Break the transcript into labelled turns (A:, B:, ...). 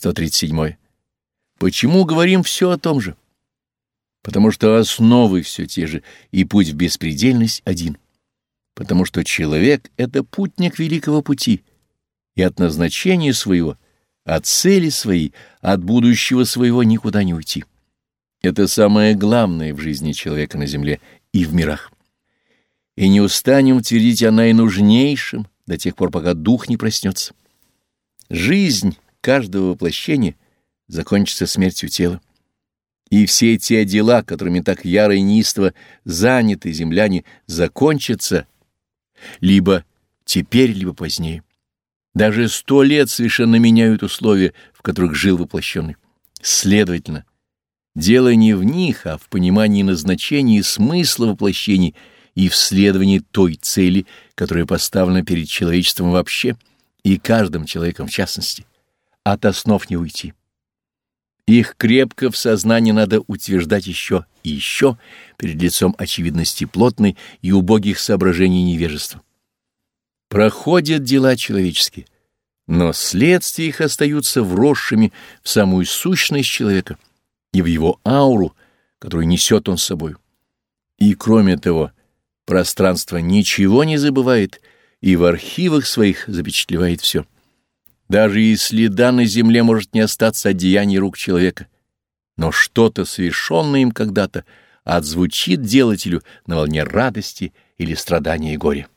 A: 137. Почему говорим все о том же? Потому что основы все те же, и путь в беспредельность один. Потому что человек — это путник великого пути, и от назначения своего, от цели своей, от будущего своего никуда не уйти. Это самое главное в жизни человека на земле и в мирах. И не устанем твердить о наинужнейшем до тех пор, пока дух не проснется. Жизнь каждого воплощения закончится смертью тела. И все те дела, которыми так яро и неистово заняты земляне, закончатся либо теперь, либо позднее. Даже сто лет совершенно меняют условия, в которых жил воплощенный. Следовательно, дело не в них, а в понимании назначения и смысла воплощений и в следовании той цели, которая поставлена перед человечеством вообще и каждым человеком в частности. От основ не уйти. Их крепко в сознании надо утверждать еще и еще перед лицом очевидности плотной и убогих соображений невежества. Проходят дела человеческие, но следствия их остаются вросшими в самую сущность человека и в его ауру, которую несет он с собой. И кроме того, пространство ничего не забывает и в архивах своих запечатлевает все. Даже и следа на земле может не остаться от деяний рук человека, но что-то, совершенное им когда-то, отзвучит делателю на волне радости или страдания и горя.